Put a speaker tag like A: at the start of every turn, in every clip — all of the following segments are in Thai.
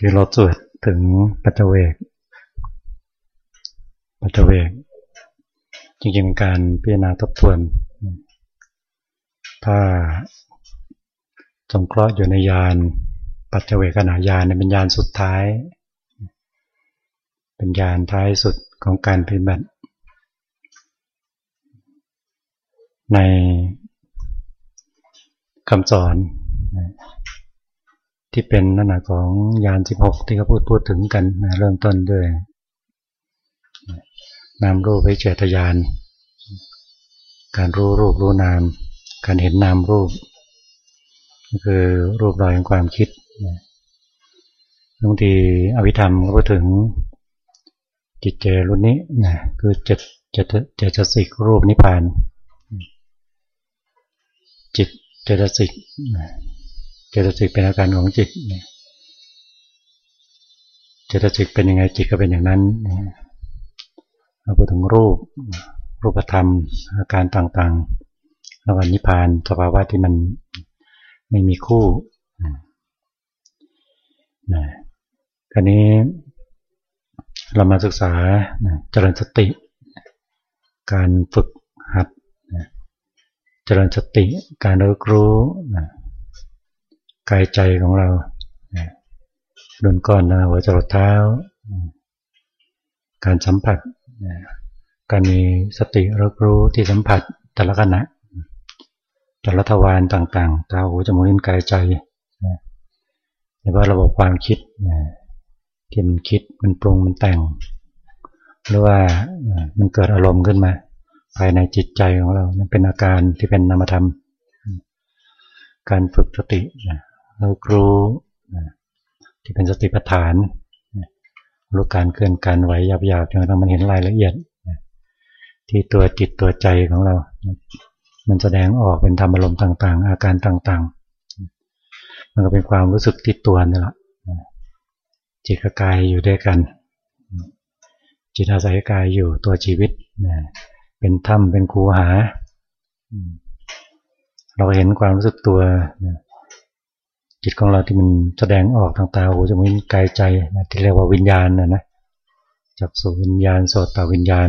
A: คือเราสวดถึงปัจเวก ปัจเวก จริงๆเป็นการพิจารณาทบทวน ถ้าสงเคราะห์อยู่ในยานปัจเวกขณะยานเป็นยานสุดท้าย เป็นยานท้ายสุดของการปฏิบัติ ในคำสอน ที่เป็นลักษณะของยานสิบหกที่เขาพูดพูดถึงกันนะเริ่มต้นด้วยนามรูปวิเจตยานการรู้รูปรู้นาม การเห็นนามรูปก็คือรูปรอยของความคิดบางทีอภิธรรมก็พูดถึงจิตเจรุนี้นะคือเจตเจตเจตสิกรูปนิพพาน จิตเจตสิก เจตสิกเป็นอาการของจิตเจตสิกเป็นยังไงจิตก็เป็นอย่างนั้นเราพูดถึงรูป รูปธรรม อาการต่างๆแล้วก็นิพพานสภาวะที่มันไม่มีคู่นะคราวนี้เรามาศึกษาเจริญสติ การฝึกหัดเจริญสติ การรู้รู้ กายใจของเราดุนก้อนนะหัวจรดเท้า การสัมผัส การมีสติรู้รู้ที่สัมผัสแต่ละขณะแต่ละทวารต่างๆ ตาหูจมูกลิ้นกายใจหรือว่าระบบความคิดที่มันคิดมันปรุงมันแต่ง หรือว่ามันเกิดอารมณ์ขึ้นมา ภายในจิตใจของเรา นั่นเป็นอาการที่เป็นนามธรรม การฝึกสติ รู้รู้ที่เป็นสติปัฏฐานรู้การเคลื่อนการไหวหยาบๆจนกระทั่งมันเห็นรายละเอียดที่ตัวจิตตัวใจของเรา มันแสดงออกเป็นธรรมอารมณ์ต่าง ๆ อาการต่าง ๆ มันก็เป็นความรู้สึกที่ตัวนี่แหละจิตกับกายอยู่ด้วยกัน จิตอาศัยกายอยู่ตัวชีวิตเป็นถ้ำเป็นคูหา เราเห็นความรู้สึกตัว จิตของเราที่มันแสดงออกทางตาหูจมูกกายใจนะที่เรียกว่าวิญญาณนะนะจักสุวิญญาณโสตวิญญาณ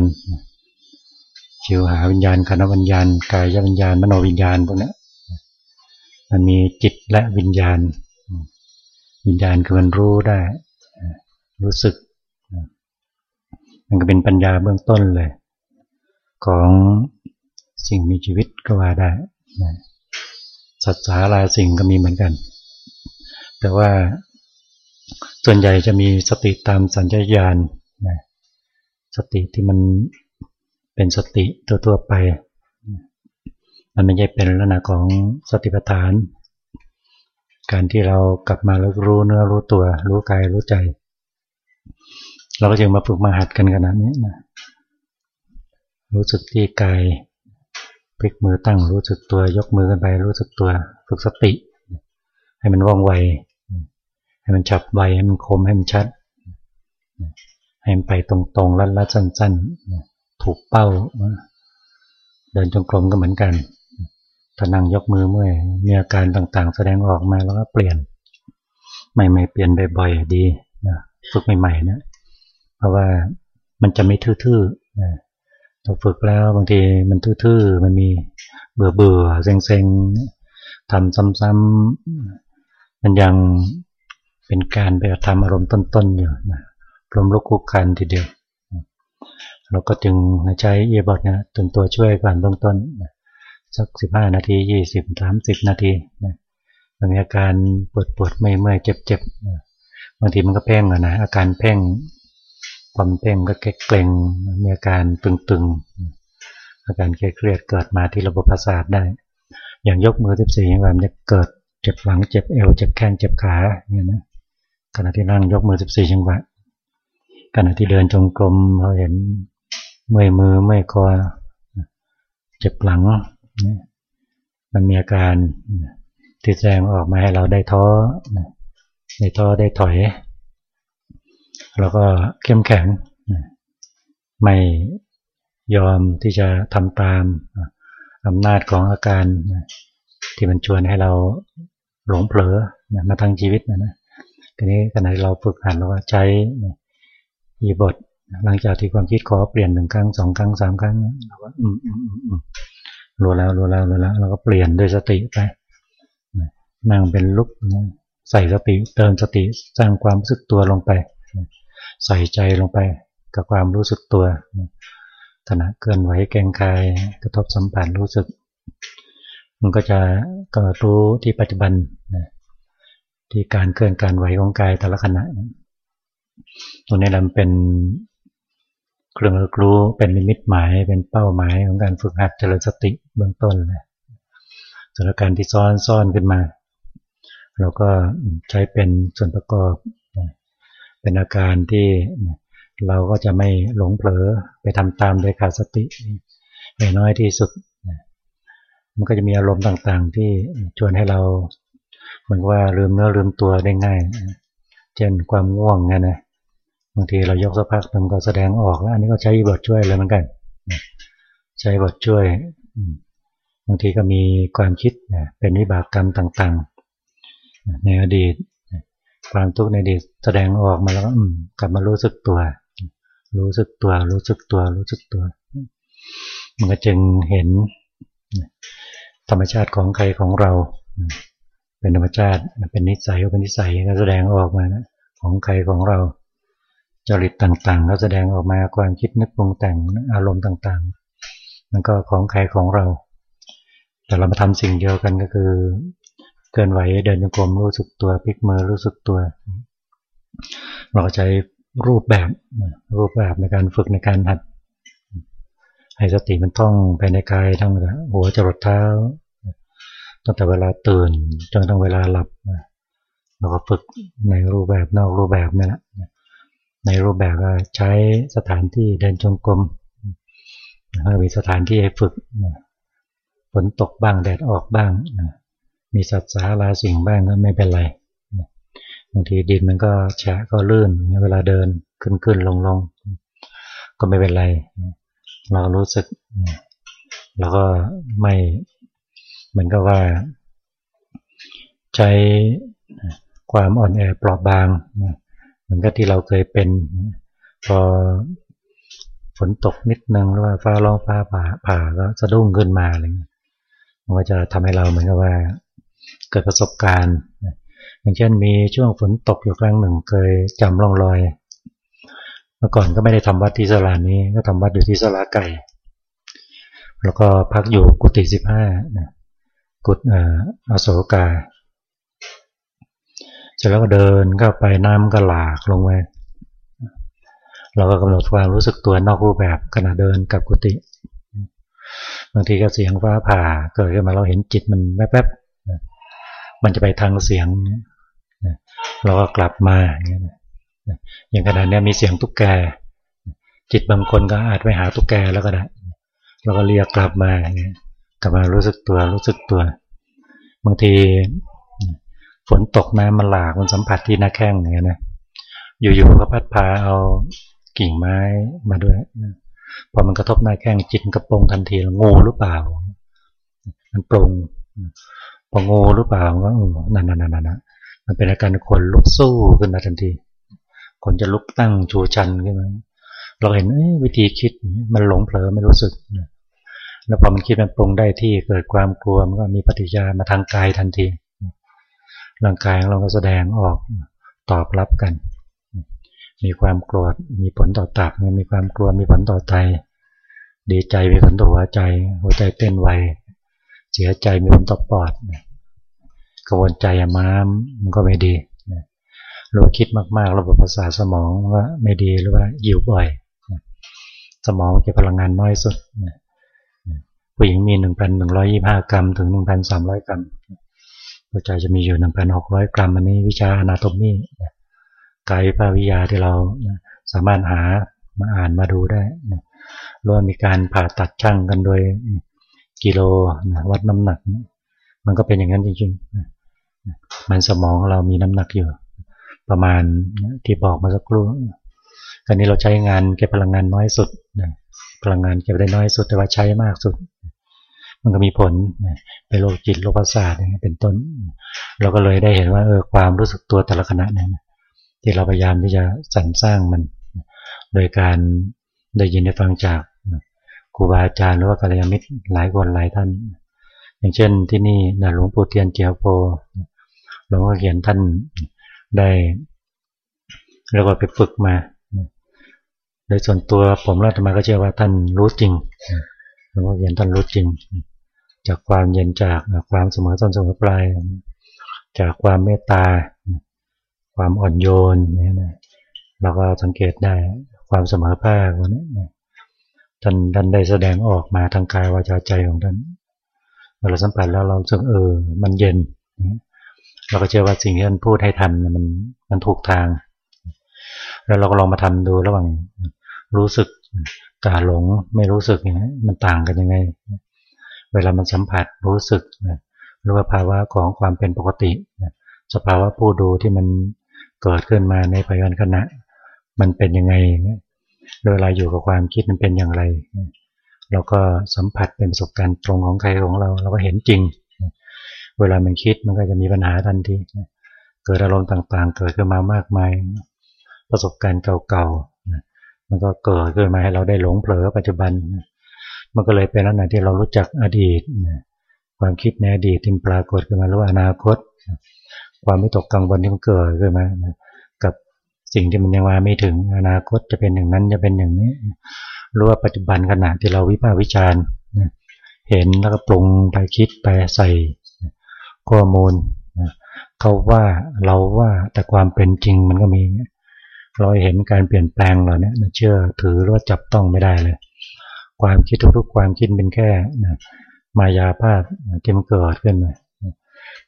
A: ชิวหาวิญญาณคณวิญญาณ กายวิญญาณ มโนวิญญาณพวกนี้มันมีจิตและวิญญาณ วิญญาณคือมันรู้ได้ รู้สึก มันก็เป็นปัญญาเบื้องต้นเลย ของสิ่งมีชีวิตก็ว่าได้สัตว์สาราสิ่งก็มีเหมือนกัน แต่ว่าส่วนใหญ่จะมีสติตามสัญญาญาณนะสติที่มันเป็นสติตัวตัวไป มันไม่ใช่เป็นลักษณะของสติปัฏฐาน การที่เรากลับมาแล้วรู้เนื้อรู้ตัว รู้กายรู้ใจ เราก็จึงมาฝึกมาหัดกันขนาดนี้นะรู้สึกที่กายพลิกมือตั้งรู้สึกตัวยกมือกันไปรู้สึกตัว ฝึกสติ ให้มันว่องไว ให้มันฉับไวให้มันคมให้มันชัด ให้มันไปตรงๆลัดลัดสั้นๆ ถูกเป้า เดินจงกรมก็เหมือนกันถ้านั่งยกมือเมื่อยมีอาการต่างๆ แสดงออกมาแล้วก็เปลี่ยน ใหม่ๆ เปลี่ยนบ่อยๆดีนะฝึกใหม่ๆนะเพราะว่ามันจะไม่ทื่อๆนะเราฝึกแล้วบางทีมันทื่อๆ มันมีเบื่อๆเซ็งๆทำซ้ำๆมันยัง เป็นการไปทำอารมณ์ต้นๆอยู่นะรวมลุกคุกคันทีเดียว เราก็จึงใช้เอียบอดนะจนตัวช่วยก่อนเบื้องต้นสักสิบห้านาทียี่สิบสามสิบนาทีนะมีอาการปวดปวดเมื่อยเมื่อยเจ็บเจ็บบางทีมันก็เพ่งอะนะอาการเพ่งความเพ่งก็เกร็งมีอาการตึงๆ อาการเครียดเกิดมาที่ระบบประสาทได้ อย่างยกมือสิบสี่อย่างมันจะเกิดเจ็บหลังเจ็บเอวเจ็บแข้งเจ็บขาเนี่ยนะ ขณะที่นั่งยกมือสิบสี่จังหวะขณะที่เดินจงกรมเราเห็นเมื่อยมือเมื่อยคอเจ็บหลัง มันมีอาการที่แสดงออกมาให้เราได้ท้อได้ท้อได้ถอย แล้วก็เข้มแข็ง ไม่ยอมที่จะทำตามอำนาจของอาการที่มันชวนให้เราหลงเผลอมาทั้งชีวิตนะนะ ทีนี้ขณะที่เราฝึกหัดเราใช้อีบท หลังจากที่ความคิดขอเปลี่ยนหนึ่งครั้งสองครั้งสามครั้งเราก็อืมอืมอืมรู้แล้วรู้แล้วรู้แล้ว เราก็เปลี่ยนด้วยสติไปนั่งเป็นลุกใส่สติเติมสติสร้างความรู้สึกตัวลงไป ใส่ใจลงไปกับความรู้สึกตัวขณะเคลื่อนไหวแกงกายกระทบสัมผัสรู้สึก มันก็จะก็รู้ที่ปัจจุบัน ที่การเคลื่อนการไหวของกายแต่ละขณะตรงนี้เราเป็นเครื่องรู้เป็นนิมิตหมายเป็นเป้าหมายของการฝึกหัดเจริญสติเบื้องต้นเลยสถานการณ์ที่ซ้อนซ้อนขึ้นมา เราก็ใช้เป็นส่วนประกอบเป็นอาการที่เราก็จะไม่หลงเผลอไปทำตามโดยขาดสติในน้อยที่สุด มันก็จะมีอารมณ์ต่างๆ ที่ชวนให้เรา มือนว่าลืมเนื้อลืมตัวได้ง่าย เช่นความง่วงไงนะบางทีเรายกสักพักมันก็แสดงออกแล้วอันนี้ก็ใช้บทช่วยเลยเหมือนกัน ใช้บทช่วยบางทีก็มีความคิดเป็นวิบากกรรมต่างๆ ในอดีต ความทุกข์ในอดีตแสดงออกมาแล้วก็กลับมารู้สึกตัว รู้สึกตัว รู้สึกตัว รู้สึกตัว มันก็จึงเห็นธรรมชาติของใครของเรา เป็นธรรมชาติเป็นนิสัยเป็นนิสัยก็แสดงออกมานะของใครของเราจริตต่างๆ ก็แสดงออกมาความคิดนึกปรุงแต่งอารมณ์ต่างๆ มันก็ของใครของเรา แต่เรามาทำสิ่งเดียวกันก็คือเกินไหวเดินจงกมรู้สึกตัวพลิกมือรู้สึกตัว เราใช้รูปแบบรูปแบบในการฝึกในการหัดให้สติมันท่องไปในกายทั้งหัวจรดเท้า ตั้งแต่เวลาตื่นจนถึงเวลาหลับเราก็ฝึกในรูปแบบนอกรูปแบบนี่แหละในรูปแบบก็ใช้สถานที่เดินจงกรมมีสถานที่ให้ฝึกฝนตกบ้างแดดออกบ้างมีสัตว์สาราสิ่งบ้างก็ไม่เป็นไรบางทีดินมันก็แฉะก็ลื่นเวลาเดินขึ้นขึ้นลงลงก็ไม่เป็นไร เรารู้สึกเราก็ไม่ เหมือนกับว่า ใช้ความอ่อนแอเปราะบางเหมือนกับที่เราเคยเป็น พอฝนตกนิดนึงหรือว่าฟ้าร้องฟ้าผ่าผ่าก็สะดุ้งขึ้นมาอะไรเงี้ยมันก็จะทำให้เราเหมือนกับว่า เกิดประสบการณ์อย่างเช่นมีช่วงฝนตกอยู่ครั้งหนึ่งเคยจำร่องรอยเมื่อก่อนก็ไม่ได้ทำวัดที่สลานี้ก็ทำวัดอยู่ที่สลาไก่ แล้วก็พักอยู่กุฏิสิบห้า กุฏอโศกาเสร็จแล้วก็เดินเข้าไปน้ำก็หลากลงไปเราก็กำหนดความรู้สึกตัวนอกรูปแบบขณะเดินกับกุฏิบางทีก็เสียงฟ้าผ่าเกิดขึ้นมาเราเห็นจิตมันแวบๆมันจะไปทางเสียงเราก็กลับมาอย่างขณะนี้มีเสียงตุ๊กแก จิตบางคนก็อาจไปหาตุ๊กแกแล้วก็ได้เราก็เรียกกลับมา กลับมารู้สึกตัวรู้สึกตัว บางทีฝนตกน้ำมันหลากมันสัมผัสที่หน้าแข้งอย่างเงี้ยนะอยู่ๆก็พัดพาเอากิ่งไม้มาด้วยพอมันกระทบหน้าแข้งจิตกระโปรงทันทีงูหรือเปล่า มันปรงพองูหรือเปล่าก็นั่นนั่นนั่นมันเป็นอาการคนลุกสู้ขึ้นมาทันทีคนจะลุกตั้งชูชันขึ้นมาเราเห็นวิธีคิดมันหลงเผลอไม่รู้สึก แล้วพอมันคิดมันปรุงได้ที่เกิดความกลัวมันก็มีปฏิกิริยามาทางกายทันทีร่างกายของเราก็แสดงออกตอบรับกัน มีความโกรธมีผลต่อตับมีความกลัวมีผลต่อใจดีใจมีผลต่อหัวใจหัวใจเต้นไวเสียใจมีผลต่อปอดกระวนใจม้ามมันก็ไม่ดีหรือคิดมากๆระบบประสาทสมองว่าไม่ดีหรือว่าหิวบ่อย สมองจะพลังงานน้อยสุด ผู้หญิงมี 1,125 กรัม ถึง 1,300 กรัมหัวใจจะมีอยู่หนึ่งพันหกร้อยกรัม อันนี้วิชาอนาโตมีกายภาวิยาที่เราสามารถหามาอ่านมาดูได้รวมมีการผ่าตัดช่างกันโดยกิโลวัดน้ำหนัก มันก็เป็นอย่างนั้นจริงๆมันสมองเรามีน้ำหนักอยู่ ประมาณที่บอกมาสักครู่การนี้เราใช้งานเก็บพลังงานน้อยสุดพลังงานเก็บได้น้อยสุดแต่ว่าใช้มากสุด มันก็มีผลไปโรคจิตโรคประสาทเป็นต้น เราก็เลยได้เห็นว่าเออความรู้สึกตัวแต่ละขณะเนี่ยที่เราพยายามที่จะสรรสร้างมัน โดยการได้ยินได้ฟังจากครูบาอาจารย์หรือว่ากัลยาณมิตรหลายคนหลายท่าน อย่างเช่นที่นี่นะหลวงปู่เทียนเจียวโพหลวงพ่อเขียนท่านได้เรียกว่าไปฝึกมาโดยส่วนตัวผมแล้วทำไมก็เชื่อว่าท่านรู้จริงหลวงพ่อเขียนท่านรู้จริง จากความเย็นจากความเสมอต้นเสมอปลายจากความเมตตา ความอ่อนโยนเนี่ยนะเราก็สังเกตได้ความเสมอภาควันนี้ท่านท่านได้แสดงออกมาทางกายวาจาใจของท่านเมื่อเราสัมผัสแล้วเราสึกเออมันเย็น เราก็เชื่อว่าสิ่งที่ท่านพูดให้ทำมันมันถูกทาง แล้วเราก็ลองมาทำดูระหว่างรู้สึกกาหลงไม่รู้สึกอย่างนี้มันต่างกันยังไง เวลามันสัมผัสรู้สึกหรือว่าภาวะของความเป็นปกติสภาวะผู้ดูที่มันเกิดขึ้นมาในปัจจุบันขณะ มันเป็นยังไงเวลาอยู่กับความคิดมันเป็นอย่างไร เราก็สัมผัสเป็นประสบการณ์ตรงของใครของเรา เราก็เห็นจริง เวลามันคิดมันก็จะมีปัญหาทันทีเกิดอารมณ์ต่างๆ เกิดขึ้นมามากมาย ประสบการณ์เก่าๆมันก็เกิดขึ้นมาให้เราได้หลงเผลอปัจจุบัน มันก็เลยเป็นลักษณะที่เรารู้จักอดีต ความคิดในอดีตที่ปรากฏขึ้นมาหรือว่าอนาคต ความไม่ตกกังวลที่มันเกิดขึ้นมากับสิ่งที่มันยังมาไม่ถึงอนาคตจะเป็นอย่างนั้นจะเป็นอย่างนี้รู้ว่าปัจจุบันขณะที่เราวิพากษ์วิจารณ์เห็นแล้วก็ปรุงไปคิดไปใส่ข้อมูลเขาว่าเราว่าแต่ความเป็นจริงมันก็มีเราเห็นการเปลี่ยนแปลงเราเนี่ยเชื่อถือหรือว่าจับต้องไม่ได้เลย ความคิดทุกๆ ความคิดเป็นแค่มายาภาพที่มันเกิดขึ้นมา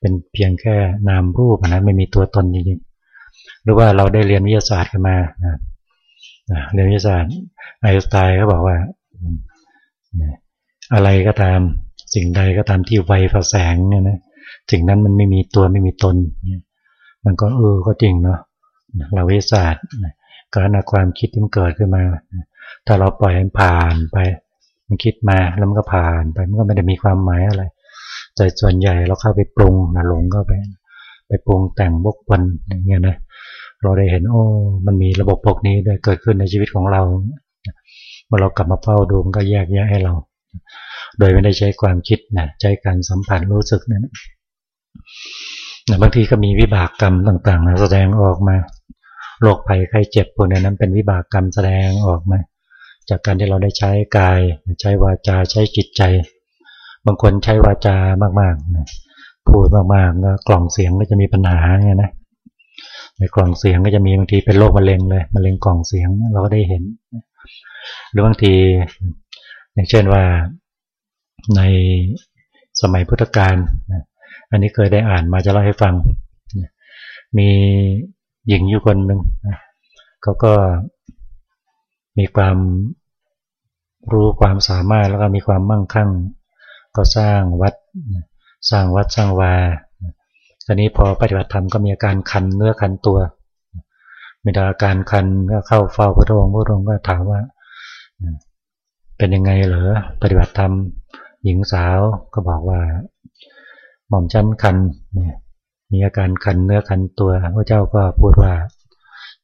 A: เป็นเพียงแค่นามรูปนะไม่มีตัวตนจริงๆหรือว่าเราได้เรียนวิทยาศาสตร์กันมาเรียนวิทยาศาสตร์ไอน์สไตน์เขาบอกว่า อะไรก็ตามสิ่งใดก็ตามที่ไวพอแสงเนี่ยนะสิ่งนั้นมันไม่มีตัวไม่มีตนเนี่ยมันก็เออก็จริงเนาะเราวิทยาศาสตร์การนความคิดที่มันเกิดขึ้นมา ถ้าเราปล่อยมันผ่านไป มันคิดมาแล้วมันก็ผ่านไปมันก็ไม่ได้มีความหมายอะไรแต่ส่วนใหญ่เราเข้าไปปรุงนะหลงก็ไป ไปปรุงแต่งบกวนอย่างเงี้ยนะเราได้เห็นโอ้มันมีระบบพวกนี้ได้เกิดขึ้นในชีวิตของเราเมื่อเรากลับมาเฝ้าดูมันก็แยกแยะให้เรา โดยไม่ได้ใช้ความคิดนะใช้การสัมผัสรู้สึกนั่นนะบางทีก็มีวิบากกรรมต่างๆนะแสดงออกมาโรคภัยไข้เจ็บพวกนั้นเป็นวิบากกรรมแสดงออกมา จากการที่เราได้ใช้กาย ใช้วาจาใช้จิตใจ บางคนใช้วาจามากๆนะพูดมากๆก็กล่องเสียงก็จะมีปัญหาไงนะในกล่องเสียงก็จะมีบางทีเป็นโรคมะเร็งเลยมะเร็งกล่องเสียงเราก็ได้เห็น หรือบางที อย่างเช่นว่าในสมัยพุทธกาลอันนี้เคยได้อ่านมาจะเล่าให้ฟัง มีหญิงอยู่คนหนึ่งเขาก็ มีความรู้ความสามารถแล้วก็มีความมั่งคั่ง ก็สร้างวัด สร้างวัดสร้างวาตอนนี้พอปฏิบัติธรรมก็มีอาการคันเนื้อคันตัว มีอาการคันก็เข้าเฝ้าพระองค์พระองค์ก็ถามว่า เป็นยังไงเหรอปฏิบัติธรรมหญิงสาวก็บอกว่า หม่อมชั้นคันมีอาการคันเนื้อคันตัว พระเจ้าก็พูดว่า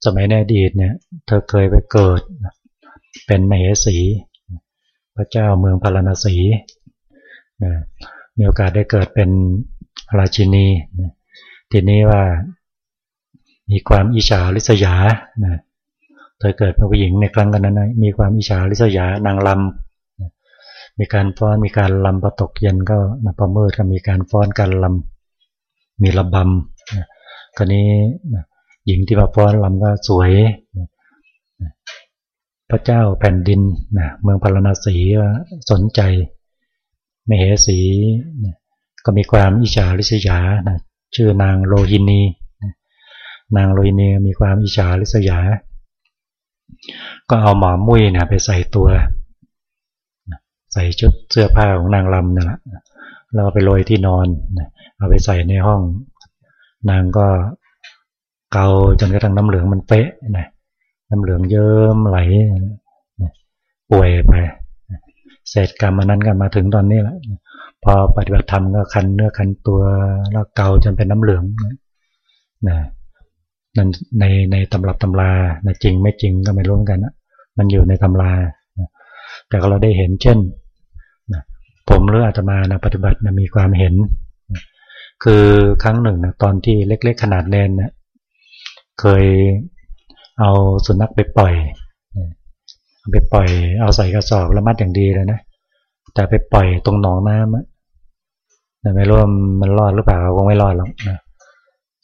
A: สมัยในอดีตเนี่ย เธอเคยไปเกิด เป็นมเหสี พระเจ้าเมืองพาราณสีมีโอกาสได้เกิดเป็นราชินีทีนี้ว่ามีความอิจฉาริษยานะเธอเกิดเป็นผู้หญิงในครั้งกันนั้นมีความอิจฉาริษยานางลำมีการฟ้อนมีการลำประตกเย็นก็นะประมิดก็มีการฟ้อนการลำมีระบำคราวนี้หญิงที่มาฟ้อนลำก็สวย พระเจ้าแผ่นดินนะเมืองพาราณสีสนใจมเหสีก็มีความอิจฉาริษยานะชื่อนางโลหินี นางโลหินีมีความอิจฉาริษยา ก็เอาหมอมุ้ยนะไปใส่ตัว ใส่ชุดเสื้อผ้าของนางลำนั่นแหละเราไปโรยที่นอน เอาไปใส่ในห้อง นางก็เกาจนกระทั่งน้ำเหลืองมันเป๊ะนะ น้ำเหลืองเยิ้มไหลป่วยไปเศษกรรมอันนั้นกันมาถึงตอนนี้แหละพอปฏิบัติธรรมก็คันเนื้อคันตัวแล้วเกาจนเป็นน้ำเหลืองนะนั้นในในตำรับตำรานะจริงไม่จริงก็ไม่รู้เหมือนกันนะมันอยู่ในตำราแต่เราได้เห็นเช่นนะผมหรืออาตมานะปฏิบัตินะมีความเห็นคือครั้งหนึ่งนะตอนที่เล็ก ๆ ขนาดเนนนะเคย เอาสุนัขไปปล่อยเอาไปปล่อย เอาใส่กระสอบแล้วมัดอย่างดีเลยนะ แต่ไปปล่อยตรงหนองน้ำแต่ไม่รู้มันรอดหรือเปล่าคงไม่รอดหรอกนะ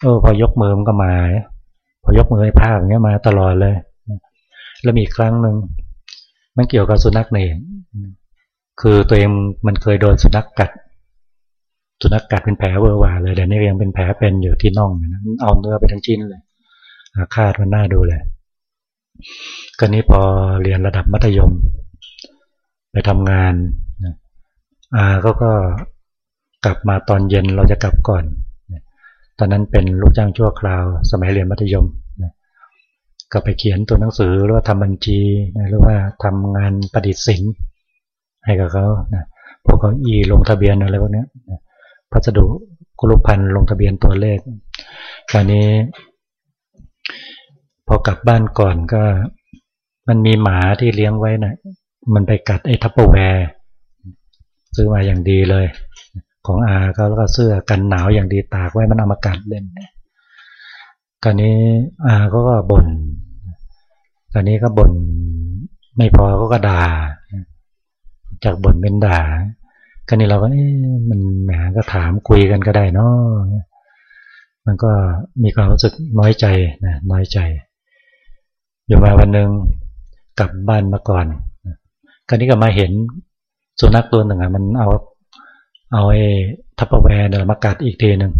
A: เออพอยกมือมันก็มา พอยกมือให้ภาคอย่างเงี้ยมาตลอดเลยแล้วมีครั้งหนึ่งมันเกี่ยวกับสุนัขเองคือตัวเองมันเคยโดนสุนัขกกัด สุนัขกกัดเป็นแผลเวอร์วาเลยแต่นี่ยังเป็นแผลเป็นอยู่ที่น่องนะเอาเนื้อไปทั้งชิ้นเลย อาคาดมันน่าดูเลยก็นี้พอเรียนระดับมัธยม ไปทำงานอาเขาก็กลับมาตอนเย็นเราจะกลับก่อน ตอนนั้นเป็นลูกจ้างชั่วคราว สมัยเรียนมัธยมก็ไปเขียนตัวหนังสือหรือว่าทำบัญชีหรือว่าทำงานประดิษฐ์สินให้กับเขาพวกเขาอีลงทะเบียนอะไรพวกนี้พัสดุกุลุพันลงทะเบียนตัวเลขคราวนี้ พอกลับบ้านก่อนก็ มันมีหมาที่เลี้ยงไว้นะ่ะ มันไปกัดไอ้ทัพเปอร์แวร์ซื้อมาอย่างดีเลย ของอาเขาแล้วก็เสื้อกันหนาวอย่างดีตากไว้มันเอามากัดเล่นกันนี้อาเขาก็บน่นกันนี้ก็บ่นไม่พอเขาก็ด่า จากบ่นเป็นด่ากันนี้เราก็เอ๊ะมันแหมก็ถามคุยกันก็ได้เนาะมันก็มีความรู้สึกน้อยใจนะน้อยใจ อยู่มาวันหนึ่งกลับบ้านมาก่อนกันนี้ก็มาเห็นสุนัขตัวหนึ่งอะมันเอาเอาไอ้ทัพแวร์เนี่ยมากัดอีกทีหนึ่ง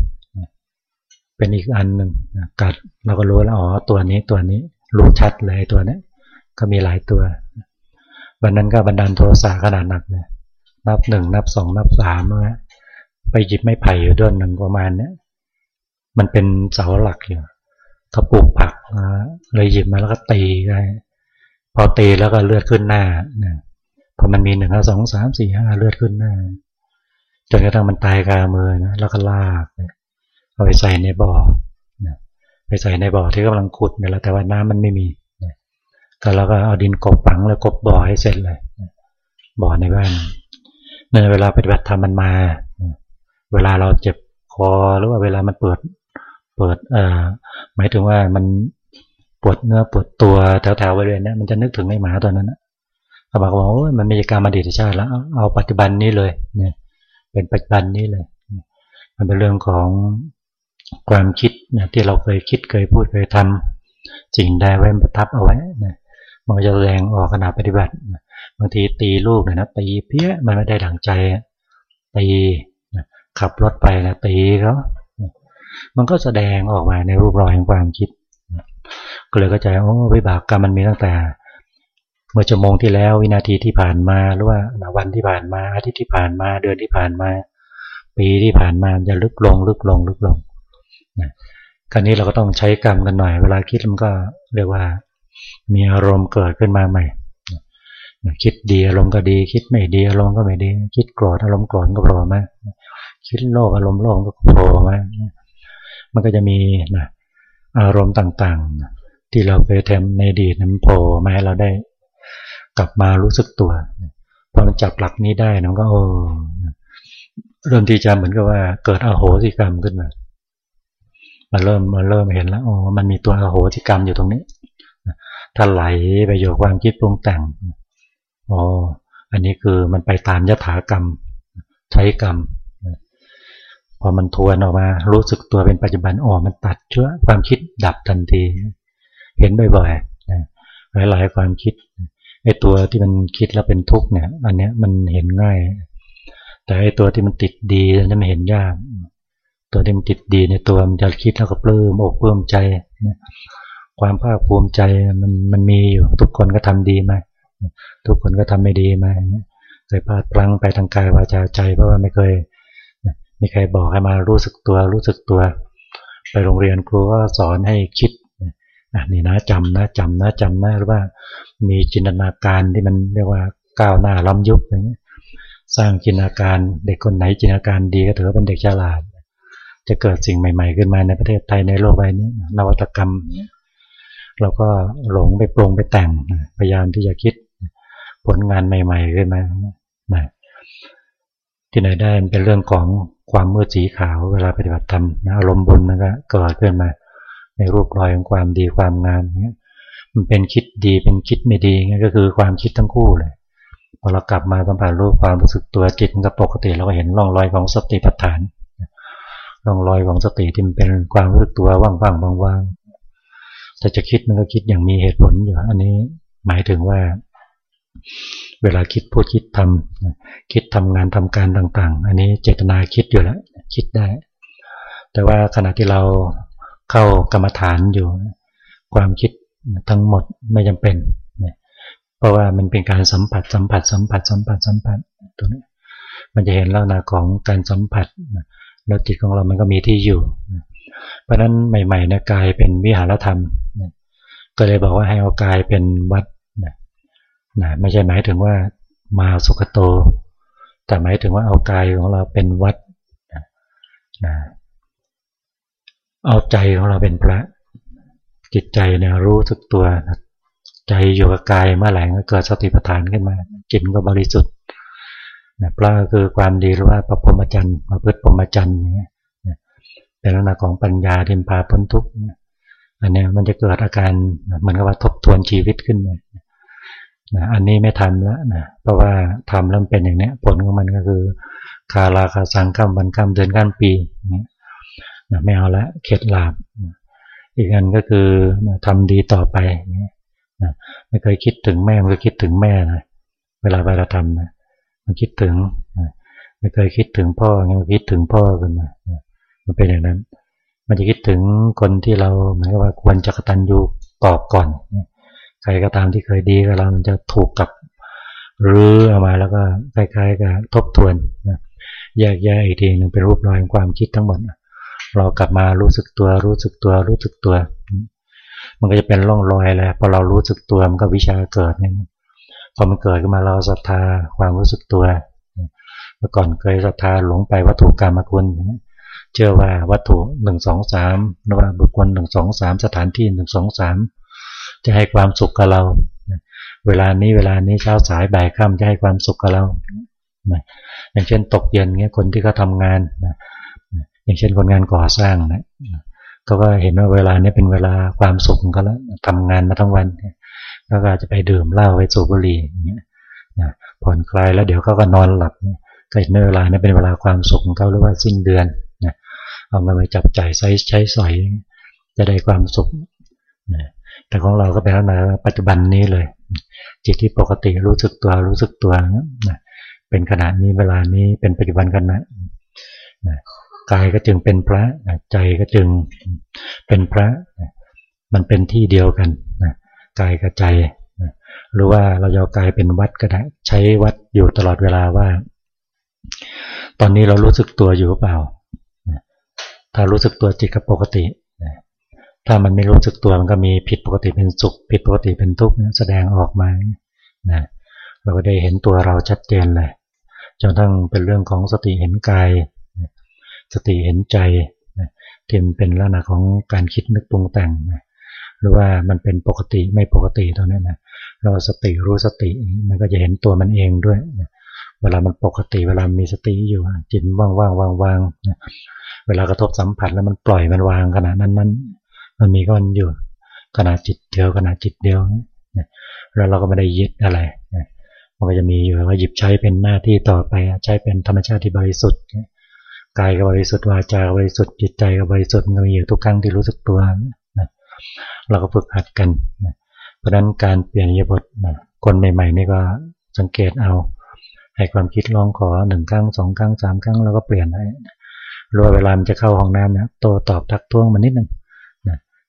A: เป็นอีกอันหนึ่งกัดเราก็รู้แล้วอ๋อตัวนี้ตัวนี้รู้ชัดเลยตัวนี้ก็มีหลายตัว วันนั้นก็บันดาลโทสะขนาดหนักเลยนับหนึ่งนับสองนับสามไปหยิบไม้ไผ่อยู่ด้วยหนึ่งประมาณเนี้ยมันเป็นเสาหลักอยู่ เขาปลูกผักเลยหยิบมาแล้วก็ตีได้พอตีแล้วก็เลือดขึ้นหน้าพอมันมีหนึ่งสองสามสี่ห้าเลือดขึ้นหน้าจนกระทั่งมันตายคางมือนะแล้วก็ลากเอาไปใส่ในบ่อไปใส่ในบ่อที่กำลังขุดเนี่ยแหละแต่ว่าน้ำมันไม่มีก็เราก็เอาดินกบฝังแล้วกบบ่อให้เสร็จเลยบ่อในบ้านในเวลาปฏิบัติธรรมมันมา เวลาเราเจ็บคอหรือว่าเวลามันเปิด เปิดเอ่อหมายถึงว่ามันปวดเนื้อปวดตัวแถวๆบริเวณนี้มันจะนึกถึงไอ้หมาตัวนั้นนะเขาบอกว่าโอ้ยมันมีการมาดีตชาติแล้วเอาปัจจุบันนี้เลยเนี่ยเป็นปัจจุบันนี้เลย มันเป็นเรื่องของความคิดนะที่เราเคยคิดเคยพูดเคยทำสิ่งใดไว้ประทับเอาไว้นะมันจะแสดงออกขณะปฏิบัติบางทีตีลูกเนี่ยนะตีเพี้ยมันไม่ได้ดังใจตีขับรถไปนะตีเขา มันก็แสดงออกมาในรูปรอยของความคิด ก็เลยเข้าใจโอ้วิบากกรรมมันมีตั้งแต่ เมื่อชั่วโมงที่แล้ววินาทีที่ผ่านมาหรือว่าวันที่ผ่านมาอาทิตย์ที่ผ่านมาเดือนที่ผ่านมา ปีที่ผ่านมาจะลึกลง ลึกลง ลึกลงนะคราวนี้เราก็ต้องใช้กรรมกันหน่อย เวลาคิดมันก็เรียกว่า มีอารมณ์เกิดขึ้นมาใหม่คิดดีอารมณ์ก็ดี คิดไม่ดีอารมณ์ก็ไม่ดี คิดโกรธอารมณ์โกรธก็โผล่มาคิดโลภอารมณ์โลภก็โผล่มา มันก็จะมีนะอารมณ์ต่างๆ ที่เราเคยทำในอดีตนั้นโผล่มาให้เราได้ กลับมารู้สึกตัวพอมันจับหลักนี้ได้นะก็โอ้เริ่มที่จะเหมือนกับว่า เกิดอโหสิกรรมขึ้นมามันเริ่มมันเริ่มเห็นแล้วอ๋อมันมีตัวอโหสิกรรมอยู่ตรงนี้ถ้าไหลไปโยกความคิดปรุงแต่งอ๋ออันนี้คือมันไปตามยถากรรม ใช้กรรม พอมันทวนออกมา รู้สึกตัวเป็นปัจจุบันอ๋อมันตัดเชื้อความคิดดับทันที เห็นบ่อยๆหลายๆความคิดไอ้ตัวที่มันคิดแล้วเป็นทุกข์เนี่ย อันเนี้ยมันเห็นง่าย แต่ไอ้ตัวที่มันติดดีนั่นมันเห็นยาก ตัวที่มันติดดีในตัวมันจะคิดแล้วก็ปลื้มอกปลื้มใจความภาคภูมิใจมันมันมีอยู่ทุกคนก็ทำดีมาทุกคนก็ทำไม่ดีมาเคยพลาดพลั้งไปทางกายวาจาใจเพราะว่าไม่เคย มีใครบอกให้มารู้สึกตัวรู้สึกตัว ไปโรงเรียนครูก็สอนให้คิดอะนี่นะจำนะจำนะจำนะหรือว่ามีจินตนาการที่มันเรียกว่าก้าวหน้าล้ำยุคอย่างนี้สร้างจินตนาการเด็กคนไหนจินตนาการดีก็ถือว่าเป็นเด็กฉลาด จะเกิดสิ่งใหม่ๆขึ้นมาในประเทศไทยในโลกใบนี้ นวัตกรรมเราก็หลงไปปรุงไปแต่งพยายามที่จะคิดผลงานใหม่ ๆ ขึ้นมานะที่ไหนได้เป็นเรื่องของ ความมืดสีขาวเวลาปฏิบัติธรรมอารมณ์บุญมันก็เกิดขึ้นมา ในรูปรอยของความดีความงามเนี้ยมันเป็นคิดดีเป็นคิดไม่ดีเงี้ยก็คือความคิดทั้งคู่เลยพอเรากลับมาสัมผัสรูปความรู้สึกตัวจิตมันก็ปกติเราก็เห็นร่องรอยของสติปัฏฐานร่องรอยของสติที่มันเป็นความรู้สึกตัวว่างๆว่างๆแต่จะคิดมันก็คิดอย่างมีเหตุผลอยู่อันนี้หมายถึงว่า เวลาคิดพูดคิดทำคิดทำงานทำการต่างๆ อันนี้เจตนาคิดอยู่แล้วคิดได้ แต่ว่าขณะที่เราเข้ากรรมฐานอยู่ ความคิดทั้งหมดไม่จำเป็น เพราะว่ามันเป็นการสัมผัสสัมผัสสัมผัสสัมผัสสัมผัสตัวนี้มันจะเห็นลักษณะของการสัมผัสแล้วจิตของเรามันก็มีที่อยู่ เพราะนั้นใหม่ๆนะกายเป็นวิหารธรรม ก็เลยบอกว่าให้เอากายเป็นวัด นะไม่ใช่หมายถึงว่ามาสุขโต แต่หมายถึงว่าเอากายของเราเป็นวัดนะเอาใจของเราเป็นพระจิตใจเนี่ยรู้สึกตัวใจอยู่กับกายเมื่อไหร่ก็เกิดสติปัฏฐานขึ้นมาจิตก็บริสุทธิ์นะพระคือความดีหรือว่าประพรมจันทร์มาพฤติพรหมจันทร์เนี่ยเป็นลักษณะของปัญญาที่พาพ้นทุกข์อันนี้มันจะเกิดอาการเหมือนกับว่าทบทวนชีวิตขึ้นมา นะอันนี้ไม่ทำแล้วนะเพราะว่าทำแล้วเป็นอย่างนี้ผลของมันก็คือคาราคาสังกัมวันกัมเดือนกันปีนะไม่เอาละเข็ดหลาบนะอีกอันก็คือนะทำดีต่อไปนะไม่เคยคิดถึงแม่ไม่เคยคิดถึงแม่นะเวลาเวลาทำนะมันคิดถึงนะไม่เคยคิดถึงพ่อไงมันคิดถึงพ่อขึ้นมานะมันเป็นอย่างนั้น มันจะคิดถึงคนที่เราหมายว่าควรจะกตัญญูตอบก่อน ใครก็ตามที่เคยดีกับเรามันจะถูกกับรื้อออกมาแล้วก็คล้ายๆกับทบทวนนะแยกแยะอีกทีหนึ่งเป็นรูปรอยของความคิดทั้งหมดเรากลับมารู้สึกตัว รู้สึกตัว รู้สึกตัว มันก็จะเป็นร่องรอยแหละพอเรารู้สึกตัวมันก็วิชาเกิดเนี่ยพอมันเกิดขึ้นมาเราศรัทธาความรู้สึกตัวเมื่อก่อนเคยศรัทธาหลงไปวัตถุกรรมคุณเชื่อว่าวัตถุหนึ่งสองสามหรือว่าบุคคลหนึ่งสองสามสถานที่หนึ่งสองสาม จะให้ความสุขกับเรา เวลานี้เวลานี้เช้าสายบ่ายค่ำจะให้ความสุขกับเราอย่างเช่นตกเย็นเงี้ยคนที่เขาทางานอย่างเช่นคนงานก่อสร้างนะเขาก็เห็นว่าเวลานี้เป็นเวลาความสุขของเขาแล้วทำงานมาทั้งวันแล้วก็จะไปดื่มเหล้าไปสูบบุหรี่อย่างเงี้ยนะผ่อนคลายแล้วเดี๋ยวเขาก็นอนหลับก็เห็นเวลานี้เป็นเวลาความสุขของเขาหรือว่าสิ้นเดือนเอาเงินไปจับจ่ายใช้ใช้สอยจะได้ความสุขนะ แต่ของเราก็เป็นลักษณะปัจจุบันนี้เลย จิตที่ปกติรู้สึกตัวรู้สึกตัวนะเป็นขณะนี้เวลานี้เป็นปัจจุบันขณะนะกายก็จึงเป็นพระใจก็จึงเป็นพระ มันเป็นที่เดียวกันนะกายกับใจนะหรือว่าเราจะกายเป็นวัดก็ได้ใช้วัดอยู่ตลอดเวลาว่า ตอนนี้เรารู้สึกตัวอยู่หรือเปล่าถ้ารู้สึกตัวจิตก็ปกติ ถ้ามันไม่รู้สึกตัวมันก็มีผิดปกติเป็นสุข ผิดปกติเป็นทุกข์แสดงออกมานะเราก็ได้เห็นตัวเราชัดเจนเลยจนทั้งเป็นเรื่องของสติเห็นกายสติเห็นใจที่มันเป็นลักษณะของการคิดนึกปรุงแต่งหรือว่ามันเป็นปกติไม่ปกติตรงนี้นะเราสติรู้สติมันก็จะเห็นตัวมันเองด้วยเวลามันปกติ เวลามีสติอยู่จิตว่างว่างว่างว่างเวลากระทบสัมผัสแล้วมันปล่อยมันวางขณะนั้นนั้น มันมีก็มันอยู่ขณะจิตเดียวขณะจิตเดียวแล้วเราก็ไม่ได้ยึดอะไรมันก็จะมีอยู่ว่าหยิบใช้เป็นหน้าที่ต่อไปใช้เป็นธรรมชาติที่บริสุทธิ์กายก็บริสุทธิ์วาจากบริสุทธิ์จิตใจก็บริสุทธิ์มันมีอยู่ทุกครั้งที่รู้สึกตัวนะเราก็ฝึกหัดกันนะเพราะฉะนั้นการเปลี่ยนยบทนะคนใหม่ๆนี่ก็สังเกตเอา ให้ความคิดลองขอหนึ่งครั้งสองครั้งสามครั้งแล้วก็เปลี่ยนให้รอเวลามันจะเข้าห้องน้ำเนี่ยโตตอบทักท้วงมันนิดหนึ่ง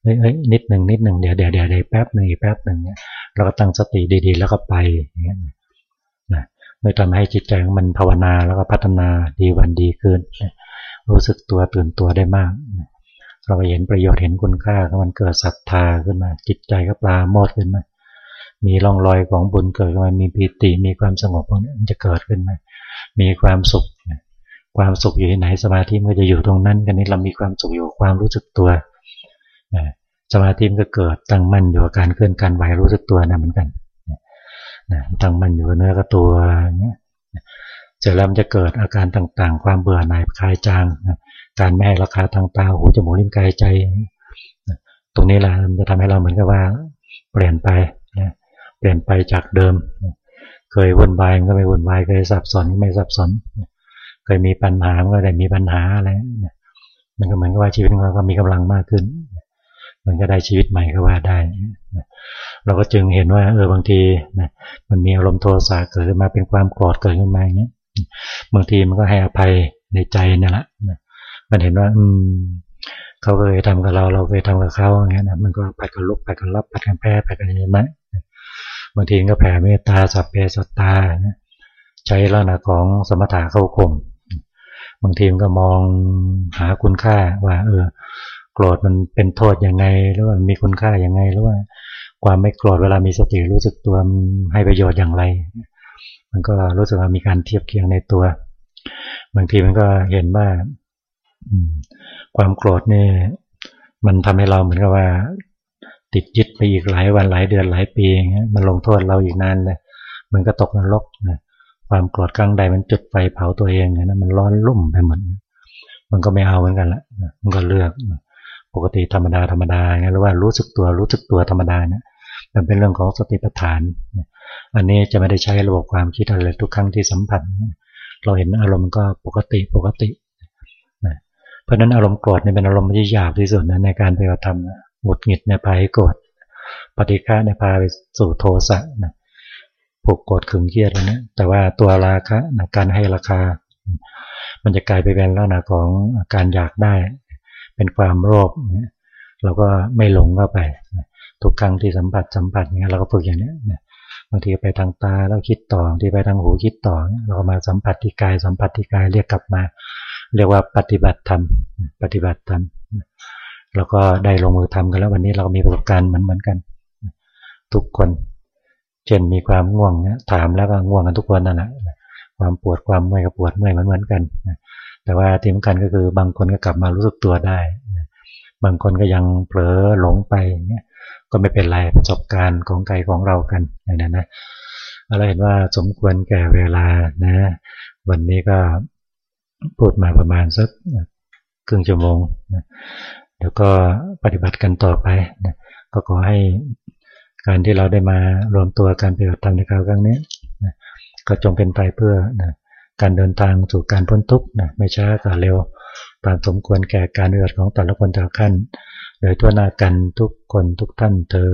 A: เฮ้ยนิดหนึ่งนิดหนึ่งเดี๋ยวเดี๋ยวเดี๋ยวแป๊บหนึ่งแป๊บหนึ่งเนี่ยเราก็ตั้งสติดีๆ แล้วก็ไปอย่างเงี้ยนะไม่ทำให้จิตใจของมันภาวนาแล้วก็พัฒนาดีวันดีขึ้นรู้สึกตัวตื่นตัวได้มาก เราเห็นประโยชน์เห็นคุณค่ามันเกิดศรัทธาขึ้นมา จิตใจก็ปลาโมดขึ้นมา มีร่องรอยของบุญเกิดขึ้นมามีปีติมีความสงบพวกนี้มันจะเกิดขึ้นมามีความสุข ความสุขอยู่ที่ไหนสมาธิมันจะอยู่ตรงนั้นกันนี้เรามีความสุขอยู่ความรู้สึกตัว สมาธิมันก็เกิดตั้งมั่นอยู่กับการเคลื่อนการไหวรู้สึกตัวนะเหมือนกันตั้งมั่นอยู่กับเนื้อกับตัวเนี้ยเสร็จแล้วมันจะเกิดอาการต่างๆ ความเบื่อหน่ายคลายจางการไม่ให้ราคาทางตาหูจมูกลิ้นกายใจ ตรงนี้แหละมันจะทำให้เราเหมือนกับว่า เปลี่ยนไปเปลี่ยนไปจากเดิม เคยวุ่นวายก็ไม่วุ่นวายเคยสับสนก็ไม่สับสนเคยมีปัญหาก็ได้มีปัญหาอะไรมันก็เหมือนกับว่าชีวิตของเราก็มีกำลังมากขึ้น มันก็ได้ชีวิตใหม่ก็ว่าได้ เราก็จึงเห็นว่าเออบางทีนะมันมีอารมณ์โทสะเกิดขึ้นมาเป็นความโกรธเกิดขึ้นมาอย่างเงี้ยบางทีมันก็ให้อภัยในใจนี่แหละมันเห็นว่า อืมเขาเคยทำกับเราเราเคยทำกับเขาอย่างเงี้ยนะมันก็ปัดกันลุกปัดกันรับปัดกันแพ้ปัดกันเห็นไหมบางทีก็แผ่เมตตาสัพเพสัตตาใช้ลักษณะของสมถะเข้าข่มบางทีมันก็มองหาคุณค่าว่า เออ โกรธมันเป็นโทษยังไงหรือว่ามีคุณค่ายังไงหรือว่า ความไม่โกรธเวลามีสติรู้สึกตัวให้ประโยชน์อย่างไร มันก็รู้สึกว่ามีการเทียบเคียงในตัว บางทีมันก็เห็นว่าความโกรธนี่มันทำให้เราเหมือนกับว่า ติดยึดไปอีกหลายวันหลายเดือนหลายปีอย่างเงี้ยมันลงโทษเราอีกนานเลยมันก็ตกนรกนะความโกรธครั้งใดมันจุดไฟเผาตัวเองนะมันร้อนรุ่มไปหมดมันก็ไม่เอาเหมือนกันละมันก็เลือก ปกติธรรมดาธรรมดาไงหรือว่ารู้สึกตัวรู้สึกตัวธรรมดาเนี่ยมันเป็นเรื่องของสติปัฏฐาน อันนี้จะไม่ได้ใช้ระบบความคิดอะไรทุกครั้งที่สัมผัส เราเห็นอารมณ์ก็ปกติปกติ เพราะนั้นอารมณ์โกรธเนี่ยเป็นอารมณ์ที่ยาบที่สุดนะในการปฏิบัติธรรมหงุดหงิดเนี่ยพาให้โกรธ ปฏิฆะเนี่ยพาไปสู่โทสะนะผูกโกรธขึงเครียดแล้วเนี่ยแต่ว่าตัวราคะนะการให้ราคา มันจะกลายไปเป็นลักษณะของการอยากได้ เป็นความโลภเนี่ยเราก็ไม่หลงเข้าไปทุกครั้งที่สัมผัสสัมผัสอย่างเงี้ยเราก็ฝึกอย่างนี้บางทีไปทางตาแล้วคิดต่อที่ไปทางหูคิดต่อ เราก็มาสัมผัสที่กายสัมผัสที่กายเรียกกลับมา เรียกว่าปฏิบัติธรรมปฏิบัติธรรมแล้วก็ได้ลงมือทำกันแล้ววันนี้เรามีประสบการณ์เหมือนเหมือนกัน ทุกคนเช่นมีความง่วงเนี่ยถามแล้วก็ง่วงกันทุกคนนั่นแหละความปวดความเมื่อยกับปวดเมื่อยเหมือนเหมือนกัน แต่ว่าที่สำคัญก็คือบางคนก็กลับมารู้สึกตัวได้ บางคนก็ยังเผลอหลงไปเนี่ยก็ไม่เป็นไรประสบการณ์ของไกลของเรากันอย่างนั้นนะเราเห็นว่าสมควรแก่เวลานะ วันนี้ก็พูดมาประมาณสักครึ่งชั่วโมงนะแล้วก็ปฏิบัติกันต่อไปนะก็ขอให้การที่เราได้มารวมตัวการปฏิบัติธรรมในคราวครั้งนี้นะก็จงเป็นไปเพื่อนะ การเดินทางสู่การพ้นทุกข์นะไม่ช้าก็เร็วตามสมควรแก่การเดือของแต่ละคนแต่ละขั้นโดยทั่วหน้ากันทุกคนทุกท่านเธอ